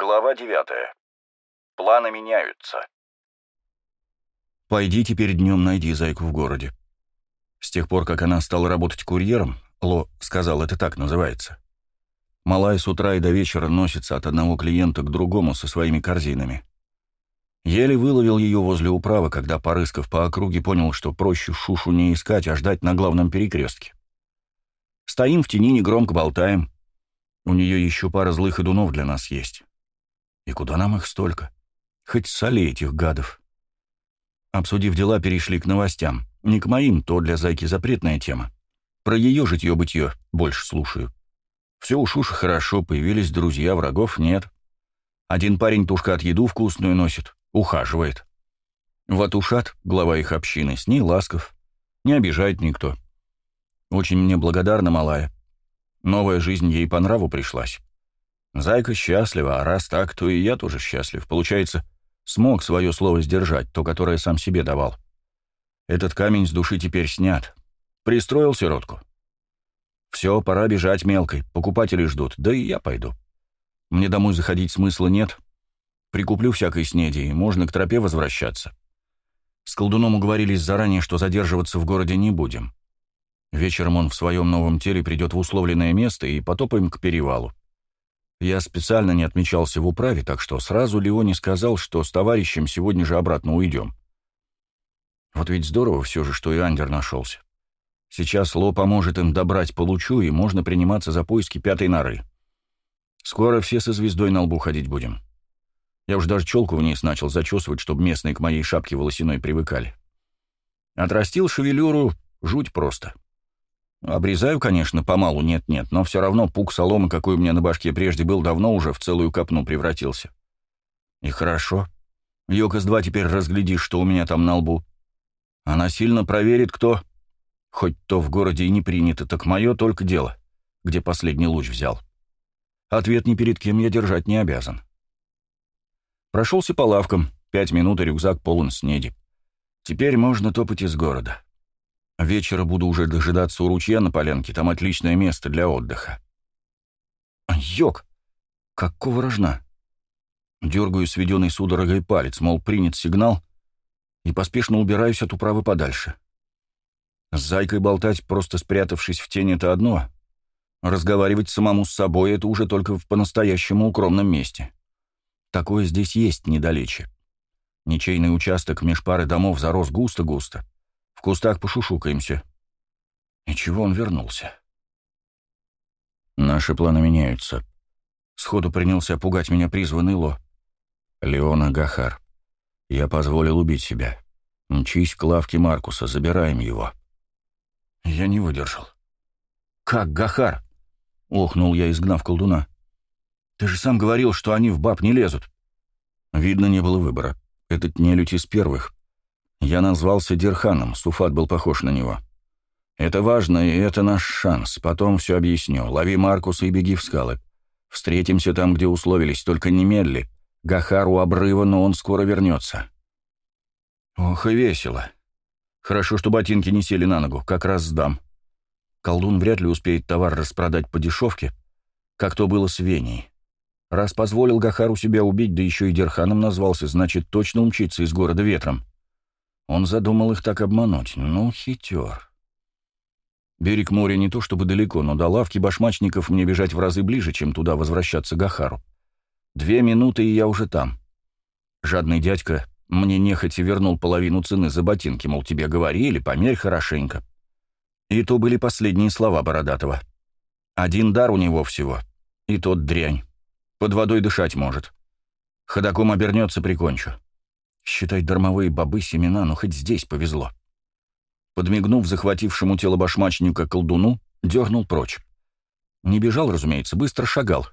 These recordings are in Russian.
Глава 9. Планы меняются. Пойди теперь днем найди зайку в городе. С тех пор, как она стала работать курьером, Ло сказал, это так называется. Малая с утра и до вечера носится от одного клиента к другому со своими корзинами. Еле выловил ее возле управы, когда, порыскав по округе, понял, что проще шушу не искать, а ждать на главном перекрестке. Стоим в тени, негромко болтаем. У нее еще пара злых идунов для нас есть. И куда нам их столько? Хоть соли этих гадов. Обсудив дела, перешли к новостям. Не к моим, то для зайки запретная тема. Про ее житье-бытье больше слушаю. Все уж уж хорошо, появились друзья, врагов нет. Один парень тушка от еду вкусную носит, ухаживает. Ватушат, глава их общины, с ней ласков. Не обижает никто. Очень мне благодарна малая. Новая жизнь ей по нраву пришлась. Зайка счастлива, а раз так, то и я тоже счастлив. Получается, смог свое слово сдержать, то, которое сам себе давал. Этот камень с души теперь снят. Пристроил сиротку. Все, пора бежать мелкой, покупатели ждут, да и я пойду. Мне домой заходить смысла нет. Прикуплю всякой снеди, и можно к тропе возвращаться. С колдуном уговорились заранее, что задерживаться в городе не будем. Вечером он в своем новом теле придет в условленное место, и потопаем к перевалу. Я специально не отмечался в управе, так что сразу Леони сказал, что с товарищем сегодня же обратно уйдем. Вот ведь здорово все же, что и Андер нашелся. Сейчас Ло поможет им добрать получу, и можно приниматься за поиски пятой норы. Скоро все со звездой на лбу ходить будем. Я уж даже челку вниз начал зачесывать, чтобы местные к моей шапке волосяной привыкали. Отрастил шевелюру, жуть просто. — Обрезаю, конечно, помалу, нет-нет, но все равно пук соломы, какой у меня на башке прежде был, давно уже в целую копну превратился. И хорошо. Йокос-2 теперь разглядишь, что у меня там на лбу. Она сильно проверит, кто... Хоть то в городе и не принято, так мое только дело, где последний луч взял. Ответ ни перед кем я держать не обязан. Прошелся по лавкам, пять минут, и рюкзак полон снеди. Теперь можно топать из города. Вечера буду уже дожидаться у ручья на полянке, там отличное место для отдыха. Йок! Какого рожна? Дергаю сведенный судорогой палец, мол, принят сигнал, и поспешно убираюсь от управы подальше. С зайкой болтать, просто спрятавшись в тень, это одно. Разговаривать самому с собой — это уже только в по-настоящему укромном месте. Такое здесь есть недалече. Ничейный участок меж пары домов зарос густо-густо. В кустах пошушукаемся. И чего он вернулся? Наши планы меняются. Сходу принялся пугать меня призванный Ло. Леона Гахар. Я позволил убить себя. Мчись к лавке Маркуса, забираем его. Я не выдержал. «Как, Гахар?» — охнул я, изгнав колдуна. «Ты же сам говорил, что они в баб не лезут». Видно, не было выбора. Этот нелюдь из первых. Я назвался Дирханом, Суфат был похож на него. Это важно, и это наш шанс. Потом все объясню. Лови Маркуса и беги в скалы. Встретимся там, где условились, только немедли. Гахар у обрыва, но он скоро вернется. Ох и весело. Хорошо, что ботинки не сели на ногу, как раз сдам. Колдун вряд ли успеет товар распродать по дешевке, как то было с Веней. Раз позволил Гахару себя убить, да еще и Дерханом назвался, значит, точно умчится из города ветром. Он задумал их так обмануть. Ну, хитер. Берег моря не то чтобы далеко, но до лавки башмачников мне бежать в разы ближе, чем туда возвращаться Гахару. Две минуты, и я уже там. Жадный дядька мне нехотя вернул половину цены за ботинки, мол, тебе говорили, померь хорошенько. И то были последние слова Бородатого. Один дар у него всего, и тот дрянь. Под водой дышать может. Ходаком обернется, прикончу. Считай дармовые бобы семена, но хоть здесь повезло. Подмигнув захватившему тело башмачника колдуну, дернул прочь. Не бежал, разумеется, быстро шагал.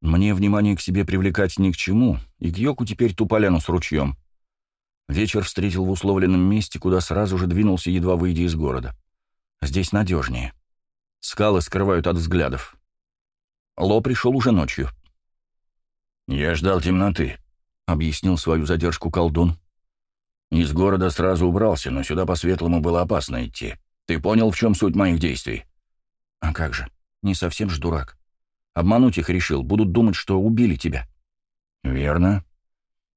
Мне внимание к себе привлекать ни к чему, и к Йоку теперь ту поляну с ручьем. Вечер встретил в условленном месте, куда сразу же двинулся, едва выйдя из города. Здесь надежнее. Скалы скрывают от взглядов. Ло пришел уже ночью. «Я ждал темноты», — объяснил свою задержку колдун. «Из города сразу убрался, но сюда по-светлому было опасно идти. Ты понял, в чем суть моих действий?» «А как же? Не совсем ж дурак. Обмануть их решил, будут думать, что убили тебя. «Верно.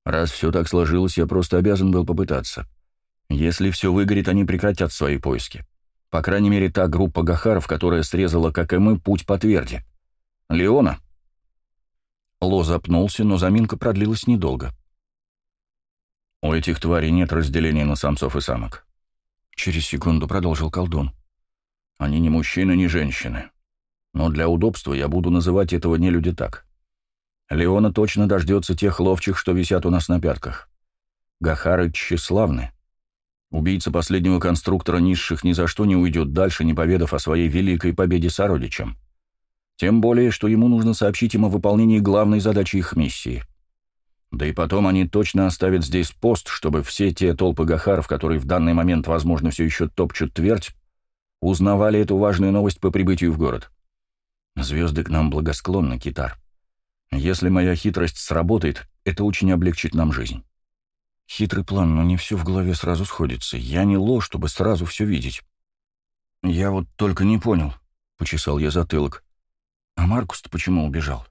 Раз все так сложилось, я просто обязан был попытаться. Если все выгорит, они прекратят свои поиски. По крайней мере, та группа Гахаров, которая срезала, как и мы, путь по тверди. Леона?» Ло запнулся, но заминка продлилась недолго. «У этих тварей нет разделения на самцов и самок». Через секунду продолжил колдун. «Они не мужчины, не женщины. Но для удобства я буду называть этого не люди так. Леона точно дождется тех ловчих, что висят у нас на пятках. Гахары тщеславны. Убийца последнего конструктора низших ни за что не уйдет дальше, не поведав о своей великой победе сородичам. Тем более, что ему нужно сообщить им о выполнении главной задачи их миссии. Да и потом они точно оставят здесь пост, чтобы все те толпы гахаров, которые в данный момент, возможно, все еще топчут твердь, узнавали эту важную новость по прибытию в город. Звезды к нам благосклонны, Китар. Если моя хитрость сработает, это очень облегчит нам жизнь. Хитрый план, но не все в голове сразу сходится. Я не ложь, чтобы сразу все видеть. Я вот только не понял, — почесал я затылок. А Маркус-то почему убежал?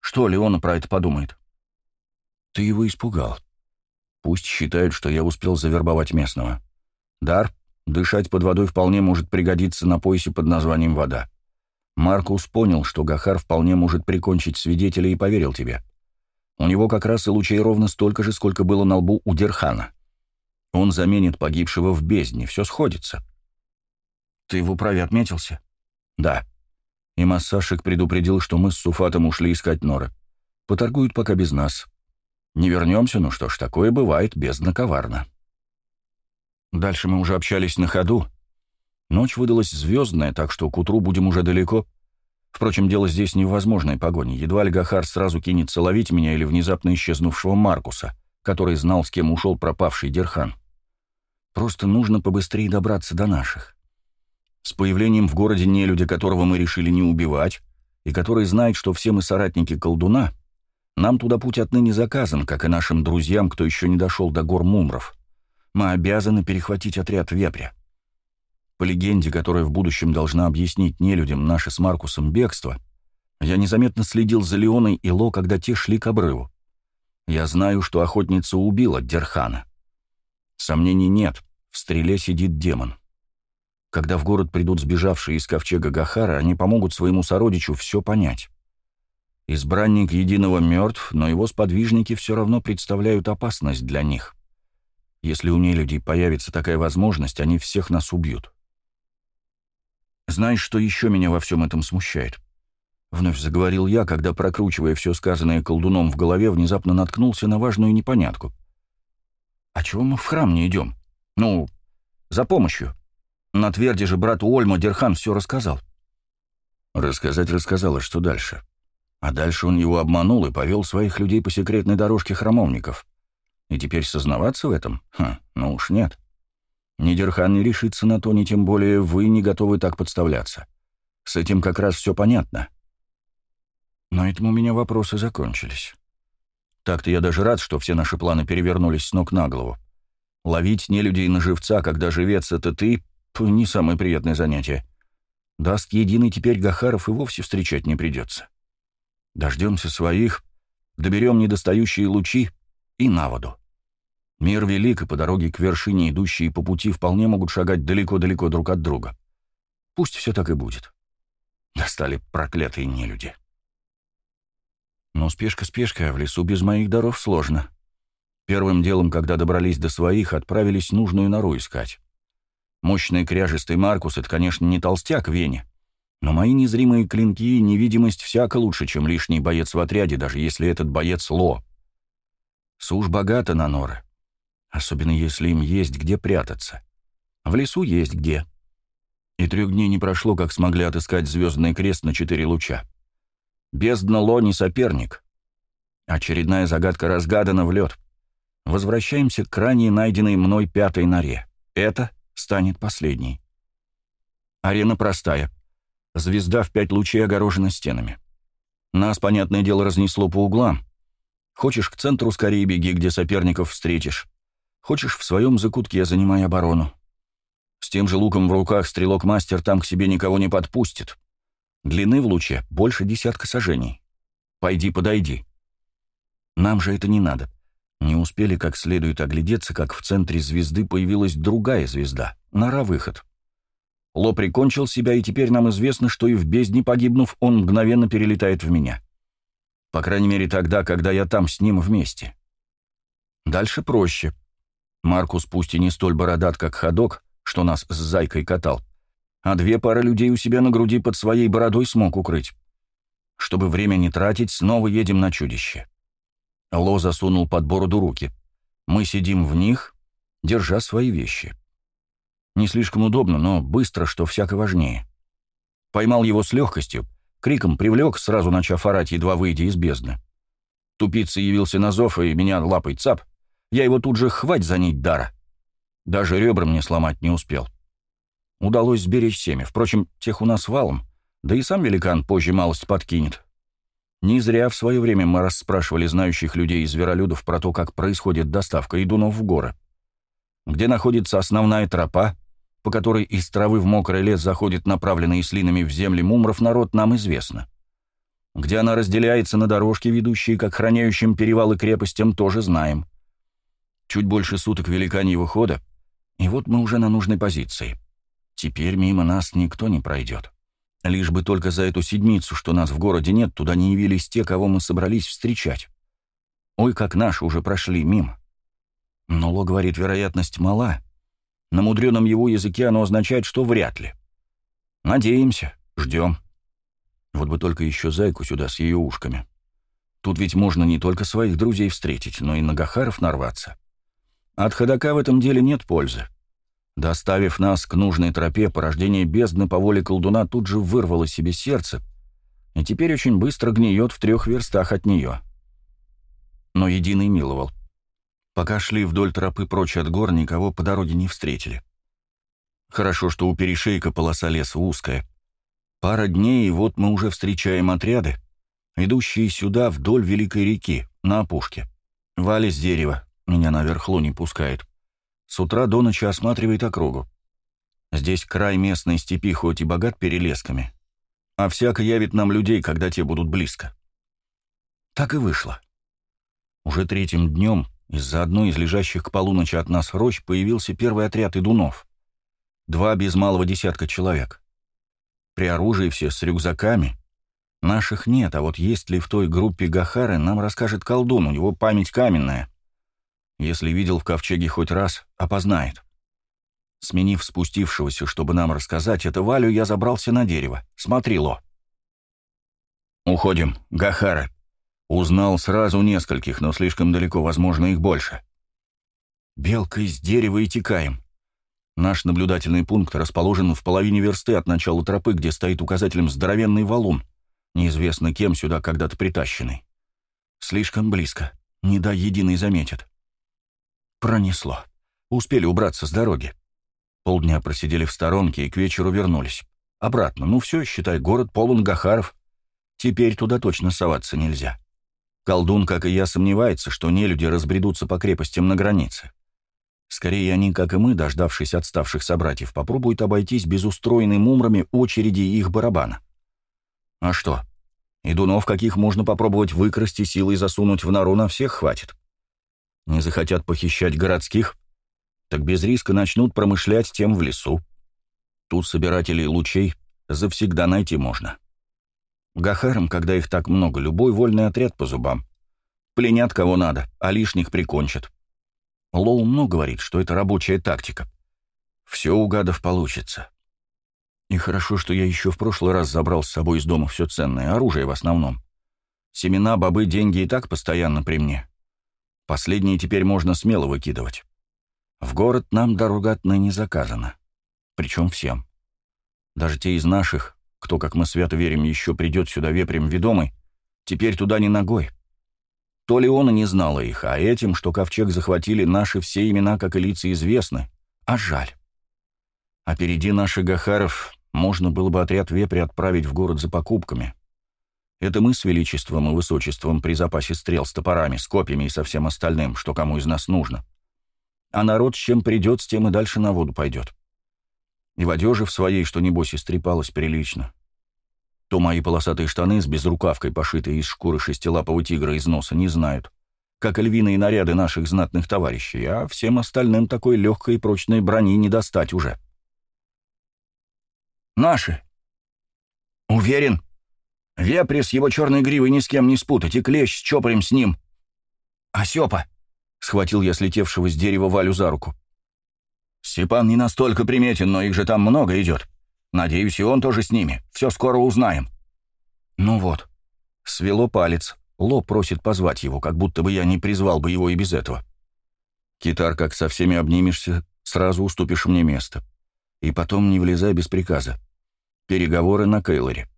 Что Леона про это подумает? Ты его испугал. Пусть считают, что я успел завербовать местного. Дар, дышать под водой вполне может пригодиться на поясе под названием «вода». Маркус понял, что Гахар вполне может прикончить свидетеля и поверил тебе. У него как раз и лучей ровно столько же, сколько было на лбу у Дерхана. Он заменит погибшего в бездне, все сходится. Ты в управе отметился? Да. И Массашек предупредил, что мы с Суфатом ушли искать норы. Поторгуют пока без нас. Не вернемся, ну что ж, такое бывает, бездна коварно. Дальше мы уже общались на ходу, Ночь выдалась звездная, так что к утру будем уже далеко. Впрочем, дело здесь не в возможной погоне. Едва ли Гахар сразу кинется ловить меня или внезапно исчезнувшего Маркуса, который знал, с кем ушел пропавший Дерхан. Просто нужно побыстрее добраться до наших. С появлением в городе нелюдя, которого мы решили не убивать, и который знает, что все мы соратники колдуна, нам туда путь отныне заказан, как и нашим друзьям, кто еще не дошел до гор Мумров. Мы обязаны перехватить отряд вепря. По легенде, которая в будущем должна объяснить нелюдям наше с Маркусом бегство, я незаметно следил за Леоной и Ло, когда те шли к обрыву. Я знаю, что охотница убила Дерхана. Сомнений нет, в стреле сидит демон. Когда в город придут сбежавшие из ковчега Гахара, они помогут своему сородичу все понять. Избранник единого мертв, но его сподвижники все равно представляют опасность для них. Если у нелюдей появится такая возможность, они всех нас убьют. Знаешь, что еще меня во всем этом смущает? Вновь заговорил я, когда, прокручивая все сказанное колдуном в голове, внезапно наткнулся на важную непонятку. «А чего мы в храм не идем? Ну, за помощью. На тверде же брату Ольма Дерхан все рассказал». Рассказать рассказал, а что дальше? А дальше он его обманул и повел своих людей по секретной дорожке храмовников. И теперь сознаваться в этом? Хм, ну уж нет. Ни Дерхан не решится на то, ни тем более вы не готовы так подставляться. С этим как раз все понятно. На этом у меня вопросы закончились. Так-то я даже рад, что все наши планы перевернулись с ног на голову. Ловить нелюдей на живца, когда живец — это ты, не самое приятное занятие. Даст единый теперь Гахаров и вовсе встречать не придется. Дождемся своих, доберем недостающие лучи и на воду. Мир велик, и по дороге к вершине идущие по пути вполне могут шагать далеко-далеко друг от друга. Пусть все так и будет. Достали проклятые нелюди. Но спешка-спешка, в лесу без моих даров сложно. Первым делом, когда добрались до своих, отправились нужную нору искать. Мощный кряжистый Маркус — это, конечно, не толстяк Вене, но мои незримые клинки и невидимость всяко лучше, чем лишний боец в отряде, даже если этот боец Ло. Суж богата на норы особенно если им есть где прятаться. В лесу есть где. И трех дней не прошло, как смогли отыскать звездный крест на четыре луча. Бездна Ло не соперник. Очередная загадка разгадана в лед. Возвращаемся к ранее найденной мной пятой норе. Это станет последней. Арена простая. Звезда в пять лучей огорожена стенами. Нас, понятное дело, разнесло по углам. Хочешь к центру, скорее беги, где соперников встретишь. Хочешь, в своем закутке занимай оборону. С тем же луком в руках стрелок-мастер там к себе никого не подпустит. Длины в луче больше десятка сажений. Пойди подойди. Нам же это не надо. Не успели как следует оглядеться, как в центре звезды появилась другая звезда. Нора-выход. Ло прикончил себя, и теперь нам известно, что и в бездне погибнув, он мгновенно перелетает в меня. По крайней мере, тогда, когда я там с ним вместе. Дальше проще. Маркус пусть и не столь бородат, как ходок, что нас с зайкой катал, а две пары людей у себя на груди под своей бородой смог укрыть. Чтобы время не тратить, снова едем на чудище. Ло засунул под бороду руки. Мы сидим в них, держа свои вещи. Не слишком удобно, но быстро, что всяко важнее. Поймал его с легкостью, криком привлек, сразу начав орать, едва выйдя из бездны. Тупица явился на зов, и меня лапой цап. Я его тут же хвать за нить дара. Даже ребра мне сломать не успел. Удалось сберечь семя. Впрочем, тех у нас валом, да и сам великан позже малость подкинет. Не зря в свое время мы расспрашивали знающих людей и зверолюдов про то, как происходит доставка идунов в горы. Где находится основная тропа, по которой из травы в мокрый лес заходит направленный слинами в земли мумров народ, нам известно. Где она разделяется на дорожки, ведущие к охраняющим перевалы крепостям, тоже знаем. Чуть больше суток великаньего хода, и вот мы уже на нужной позиции. Теперь мимо нас никто не пройдет. Лишь бы только за эту седмицу, что нас в городе нет, туда не явились те, кого мы собрались встречать. Ой, как наши уже прошли мимо. Но Ло говорит, вероятность мала. На мудреном его языке оно означает, что вряд ли. Надеемся, ждем. Вот бы только еще зайку сюда с ее ушками. Тут ведь можно не только своих друзей встретить, но и на Гахаров нарваться. От ходока в этом деле нет пользы. Доставив нас к нужной тропе, порождение бездны по воле колдуна тут же вырвало себе сердце, и теперь очень быстро гниет в трех верстах от нее. Но единый миловал. Пока шли вдоль тропы прочь от гор, никого по дороге не встретили. Хорошо, что у перешейка полоса леса узкая. Пара дней, и вот мы уже встречаем отряды, идущие сюда вдоль Великой реки, на опушке. Вали с дерева, меня наверх не пускает. С утра до ночи осматривает округу. Здесь край местной степи хоть и богат перелесками, а всяко явит нам людей, когда те будут близко. Так и вышло. Уже третьим днем из-за одной из лежащих к полуночи от нас рощ появился первый отряд идунов. Два без малого десятка человек. При оружии все с рюкзаками. Наших нет, а вот есть ли в той группе Гахары, нам расскажет колдун, у него память каменная. Если видел в ковчеге хоть раз, опознает. Сменив спустившегося, чтобы нам рассказать это Валю, я забрался на дерево. Смотрело. «Уходим, Гахара». Узнал сразу нескольких, но слишком далеко, возможно, их больше. Белка из дерева и текаем. Наш наблюдательный пункт расположен в половине версты от начала тропы, где стоит указателем здоровенный валун, неизвестно кем сюда когда-то притащенный. Слишком близко, не дай единый заметит. Пронесло. Успели убраться с дороги. Полдня просидели в сторонке и к вечеру вернулись. Обратно. Ну все, считай, город полон гахаров. Теперь туда точно соваться нельзя. Колдун, как и я, сомневается, что нелюди разбредутся по крепостям на границе. Скорее, они, как и мы, дождавшись отставших собратьев, попробуют обойтись без устроенной мумрами очереди их барабана. А что? Идунов, каких можно попробовать выкрасть и силой засунуть в нору, на всех хватит. Не захотят похищать городских, так без риска начнут промышлять тем в лесу. Тут собирателей лучей завсегда найти можно. Гахарам, когда их так много, любой вольный отряд по зубам. Пленят кого надо, а лишних прикончат. Лоу много говорит, что это рабочая тактика. Все у гадов получится. И хорошо, что я еще в прошлый раз забрал с собой из дома все ценное, оружие в основном. Семена, бобы, деньги и так постоянно при мне. Последние теперь можно смело выкидывать. В город нам дорога отныне заказана. Причем всем. Даже те из наших, кто, как мы свято верим, еще придет сюда вепрем ведомый, теперь туда не ногой. То ли он и не знала их, а этим, что ковчег захватили, наши все имена, как и лица, известны. А жаль. Впереди наших Гахаров можно было бы отряд вепри отправить в город за покупками. Это мы с величеством и высочеством при запасе стрел с топорами, с копьями и со всем остальным, что кому из нас нужно. А народ с чем придет, с тем и дальше на воду пойдет. И в одежде в своей, что небось истрепалась прилично. То мои полосатые штаны с безрукавкой, пошитые из шкуры шестилапого тигра из носа, не знают, как львиные наряды наших знатных товарищей, а всем остальным такой легкой и прочной брони не достать уже. «Наши!» «Уверен?» «Вепри с его черной гривой ни с кем не спутать, и клещ с чопорем с ним!» «Осепа!» — схватил я слетевшего с дерева Валю за руку. «Степан не настолько приметен, но их же там много идет. Надеюсь, и он тоже с ними. Все скоро узнаем». «Ну вот». Свело палец. Ло просит позвать его, как будто бы я не призвал бы его и без этого. Китар, как со всеми обнимешься, сразу уступишь мне место. И потом не влезай без приказа. Переговоры на Кейлоре.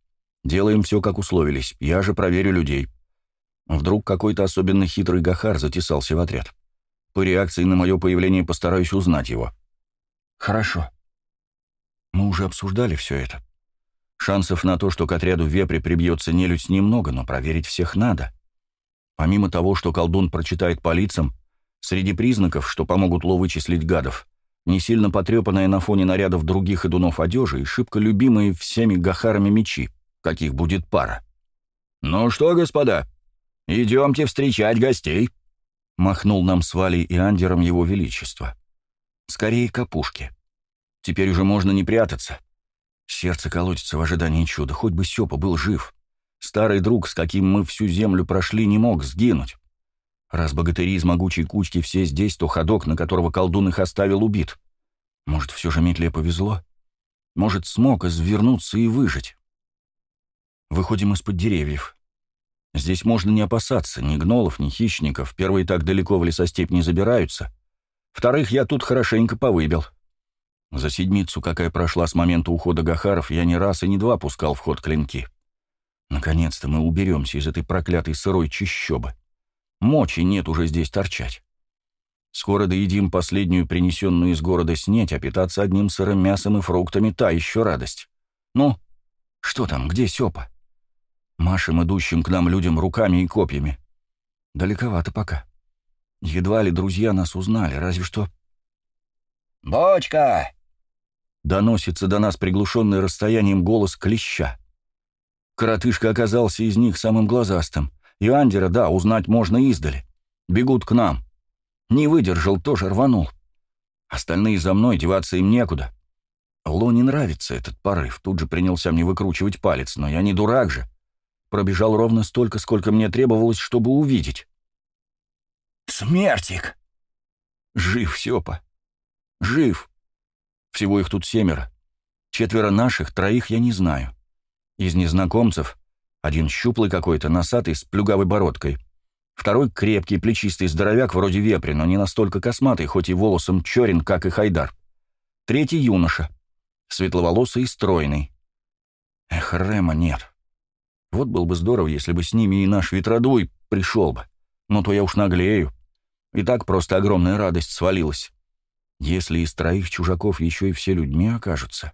Делаем все, как условились. Я же проверю людей. Вдруг какой-то особенно хитрый Гахар затесался в отряд. По реакции на мое появление постараюсь узнать его. Хорошо. Мы уже обсуждали все это. Шансов на то, что к отряду вепри прибьется нелюдь, немного, но проверить всех надо. Помимо того, что колдун прочитает по лицам, среди признаков, что помогут Ло вычислить гадов, не сильно потрепанная на фоне нарядов других идунов одежи и шибко любимые всеми гахарами мечи, каких будет пара. «Ну что, господа, идемте встречать гостей», — махнул нам с Валей и Андером его величество. «Скорее капушки. Теперь уже можно не прятаться. Сердце колотится в ожидании чуда, хоть бы Сёпа был жив. Старый друг, с каким мы всю землю прошли, не мог сгинуть. Раз богатыри из могучей кучки все здесь, то ходок, на которого колдун их оставил, убит. Может, все же метле повезло? Может, смог извернуться и выжить? Выходим из-под деревьев. Здесь можно не опасаться ни гнолов, ни хищников. Первые так далеко в лесостепь не забираются. Вторых я тут хорошенько повыбил. За седмицу, какая прошла с момента ухода Гахаров, я не раз и не два пускал в ход клинки. Наконец-то мы уберемся из этой проклятой сырой чищобы. Мочи нет уже здесь торчать. Скоро доедим последнюю принесенную из города снеть, а питаться одним сырым мясом и фруктами — та еще радость. Ну, что там, где Сёпа? Машем идущим к нам людям руками и копьями. Далековато пока. Едва ли друзья нас узнали, разве что... «Бочка!» Доносится до нас приглушенный расстоянием голос клеща. Коротышка оказался из них самым глазастым. И Андера, да, узнать можно издали. Бегут к нам. Не выдержал, тоже рванул. Остальные за мной, деваться им некуда. Ло не нравится этот порыв, тут же принялся мне выкручивать палец, но я не дурак же. Пробежал ровно столько, сколько мне требовалось, чтобы увидеть. «Смертик!» Жив Сёпа. Жив. Всего их тут семеро. Четверо наших, троих я не знаю. Из незнакомцев один щуплый какой-то, носатый, с плюгавой бородкой. Второй крепкий, плечистый здоровяк, вроде вепри, но не настолько косматый, хоть и волосом черен, как и Хайдар. Третий юноша. Светловолосый и стройный. Эх, Рема нет. Вот был бы здорово, если бы с ними и наш ветродуй пришел бы. Но то я уж наглею. И так просто огромная радость свалилась. Если из троих чужаков еще и все людьми окажутся.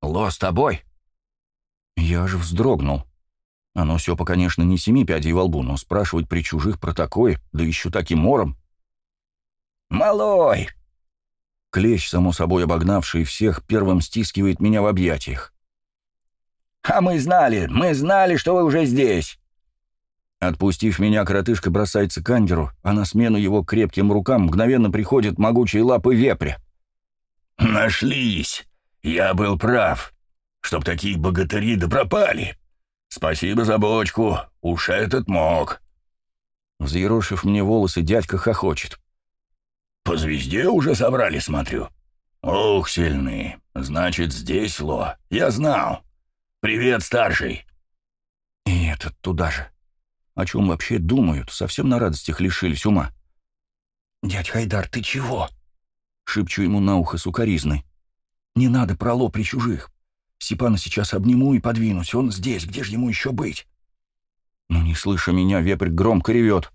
«Ло с тобой?» Я же вздрогнул. Оно все, по конечно, не семи пядей во лбу, но спрашивать при чужих про такое, да еще таким ором. «Малой!» Клещ, само собой обогнавший всех, первым стискивает меня в объятиях. «А мы знали, мы знали, что вы уже здесь!» Отпустив меня, коротышка бросается к Андеру, а на смену его крепким рукам мгновенно приходят могучие лапы вепря. «Нашлись! Я был прав!» чтоб такие богатыри да пропали. Спасибо за бочку, уж этот мог». Взъерошив мне волосы, дядька хохочет. «По звезде уже собрали, смотрю. Ох, сильные. Значит, здесь Ло. Я знал. Привет, старший». И этот туда же. О чем вообще думают? Совсем на радостях лишились ума. «Дядь Хайдар, ты чего?» Шепчу ему на ухо сукоризной. «Не надо про Ло при чужих. Степана сейчас обниму и подвинусь. Он здесь, где же ему еще быть? Но не слыша меня, вепрь громко ревет.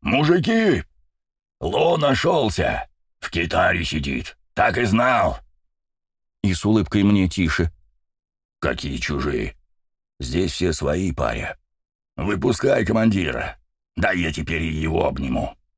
«Мужики! Ло нашелся! В китаре сидит. Так и знал!» И с улыбкой мне тише. «Какие чужие? Здесь все свои паря. Выпускай командира. Да я теперь и его обниму».